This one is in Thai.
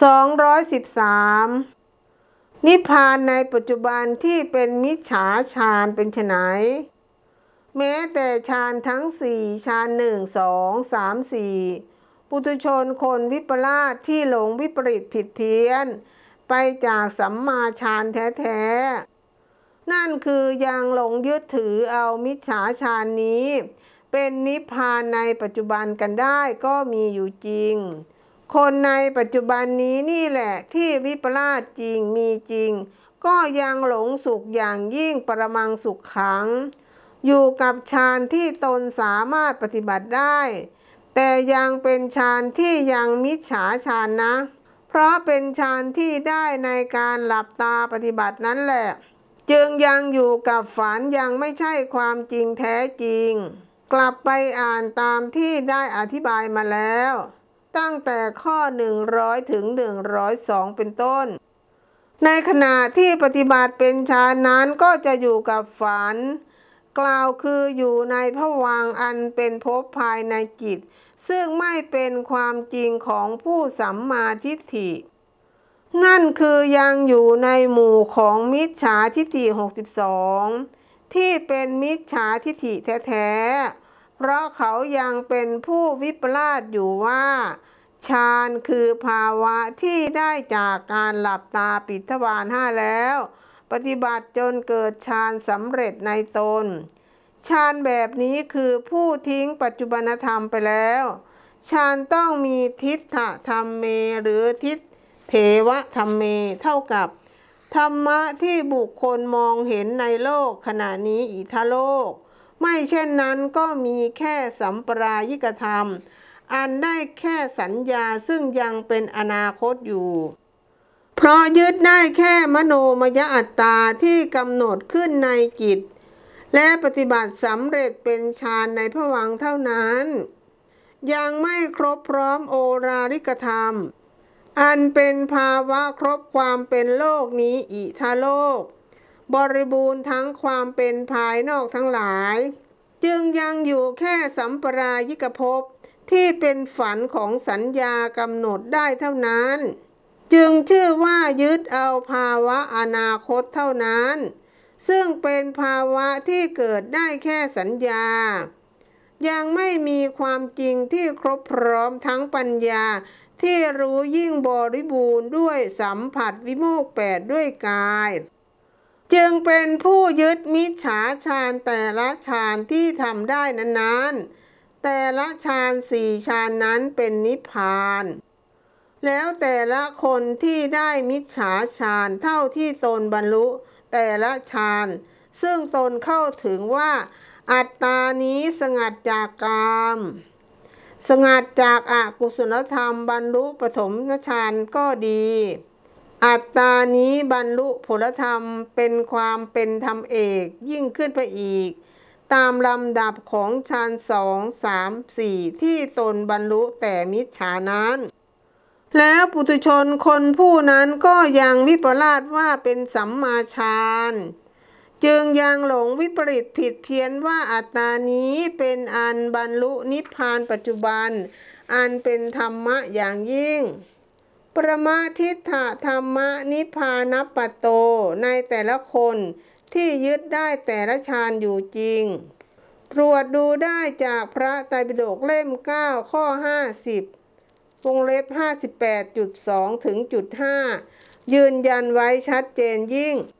213 นิพพานในปัจจุบันที่เป็นมิจฉาฌานเป็นไฉนแม้แต่ฌานทั้งสี่ฌานหนึ่งสองสามสี่ปุถุชนคนวิปลาสที่หลงวิปริตผิดเพี้ยน ไปจากสัมมาฌานแท้ๆ นั่นคือยังหลงยึดถือเอามิจฉาฌานนี้ เป็นนิพพานในปัจจุบันกันได้ก็มีอยู่จริง คนในปัจจุบันนี้นี่แหละที่วิปลาสจริงมีจริง ก็ยังหลงสุขอย่างยิ่งประมังสุขขัง อยู่กับฌานที่ตนสามารถปฏิบัติได้ แต่ยังเป็นฌานที่ยังมิจฉาฌานนะ เพราะเป็นฌานที่ได้ในการหลับตาปฏิบัตินั้นแหละ จึงยังอยู่กับฝันยังไม่ใช่ความจริงแท้จริง กลับไปอ่านตามที่ได้อธิบายมาแล้ว ตั้งแต่ข้อ 100 ถึง 102 เป็นต้น ในขณะที่ปฏิบัติเป็นฌานนั้นก็จะอยู่กับฝัน กล่าวคืออยู่ในผวังอันเป็นภพภายในจิต ซึ่งไม่เป็นความจริงของผู้สัมมาทิฏฐิ นั่นคือยังอยู่ในหมู่ของมิจฉาทิฏฐิ 62 ที่เป็นมิจฉาทิฏฐิแท้ๆ เพราะเขายังเป็นผู้วิปลาสอยู่ว่าฌานคือภาวะที่ได้จากการหลับตาปิดทวารห้าแล้ว ปฏิบัติจนเกิดฌานสำเร็จในตนฌานแบบนี้คือผู้ทิ้งปัจจุบันธรรมไปแล้วฌานต้องมีทิฏฐธรรมเมหรือทิฏเทวธรรมเมเท่ากับ ธรรมะที่บุคคลมองเห็นในโลกขณะนี้อิทาโลก ไม่เช่นนั้นก็มีแค่สัมปรายิกธรรม อันได้แค่สัญญาซึ่งยังเป็นอนาคตอยู่ เพราะยึดได้แค่มโนมยอัตตาที่กำหนดขึ้นในจิต และปฏิบัติสำเร็จเป็นฌานในผวังเท่านั้น ยังไม่ครบพร้อมโอราริกธรรม อันเป็นภาวะครบความเป็นโลกนี้อิทาโลก บริบูรณ์ทั้งความเป็นภายนอกทั้งหลาย จึงยังอยู่แค่สัมปรายิกภพที่เป็นฝันของสัญญากำหนดได้เท่านั้น จึงชื่อว่ายึดเอาภาวะอนาคตเท่านั้น ซึ่งเป็นภาวะที่เกิดได้แค่สัญญา ยังไม่มีความจริงที่ครบพร้อมทั้งปัญญาที่รู้ยิ่งบริบูรณ์ด้วยสัมผัสวิโมกแปดด้วยกาย จึงเป็นผู้ยึดมิจฉาฌานแต่ละฌานที่ทำได้นั้นๆ แต่ละฌานสี่ฌานนั้นเป็นนิพพาน แล้วแต่ละคนที่ได้มิจฉาฌานเท่าที่ตนบรรลุ แต่ละฌานซึ่งตนเข้าถึงว่า อัตตานี้สงัดจากกามสงัดจากอากุศลธรรมบรรลุปฐมฌานก็ดี อัตตานี้บรรลุผลธรรมเป็นความเป็นธรรมเอกยิ่งขึ้นไปอีก ตามลำดับของฌานสองสามสี่ที่ตนบรรลุแต่มิจฉานั้น แล้วปุถุชนคนผู้นั้นก็ยังวิปลาสว่าเป็นสัมมาฌานจึงยังหลงวิปริตผิดเพี้ยนว่าอัตตานี้เป็นอันบรรลุนิพพานปัจจุบัน อันเป็นธรรมะอย่างยิ่ง ประมาทิฏฐธรรมนิพานปโต ในแต่ละคนที่ยึดได้แต่ละฌานอยู่จริง ตรวจดูได้จากพระไตรปิฎกเล่ม 9 ข้อ 50 วงเล็บ 58.2 ถึงจุด5ยืนยันไว้ชัดเจนยิ่ง